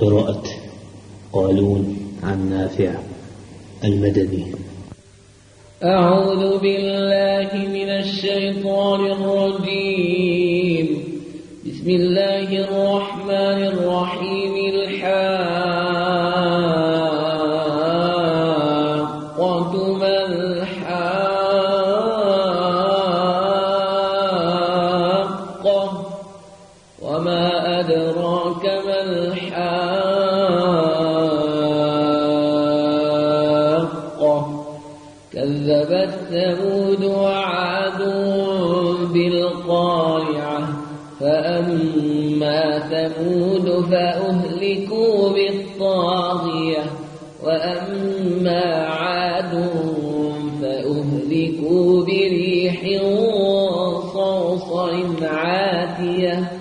قراءة قالون عن نافع المدني. أعوذ بالله من الشيطان الرجيم. بسم الله الرحمن الرحيم. الحاقة وما أدراك ما الحاقة كذبت ثمود وعاد بالقارعة فأما ثمود فأهلكوا بالطاغية وأما عاد فأهلكوا بريح صرصر عاتية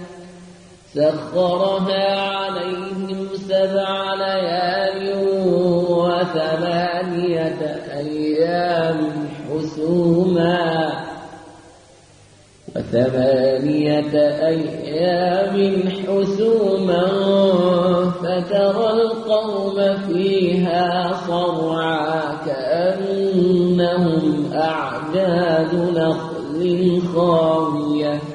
سخرها عليهم سبع ليال وثمانية أيام حسوما. وثمانية أيام حسوما فترى القوم فيها صرعا كأنهم أعجاز نخل خاوية.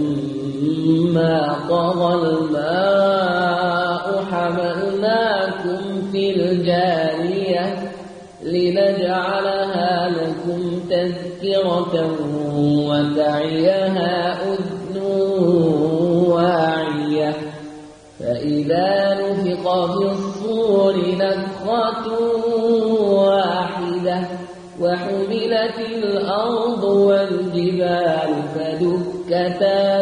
لما طغى الماء حملناكم في الجارية لنجعلها لكم تذكرة وتعيها أذن واعية. فإذا نفق في الصور نفخة واحدة وحملت الأرض والجبال فدكتا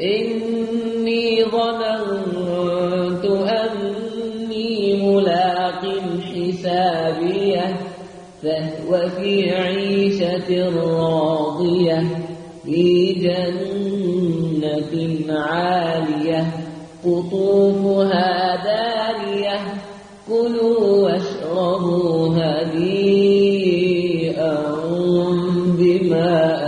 إني ظننت أني ملاق حسابيه فهو في عيشة راضية في جنة عالية قطوفها دانية كلوا واشربوا هنيئا بما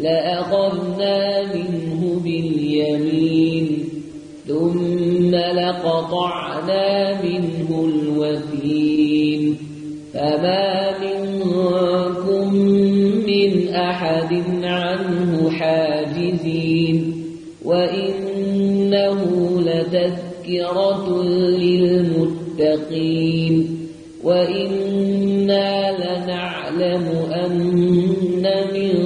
لأخذنا منه باليمين ثم لقطعنا منه الوثين فما منكم من أحد عنه حاجزين. وإنه لتذكرة للمتقين. وإنا لنعلم أن منكم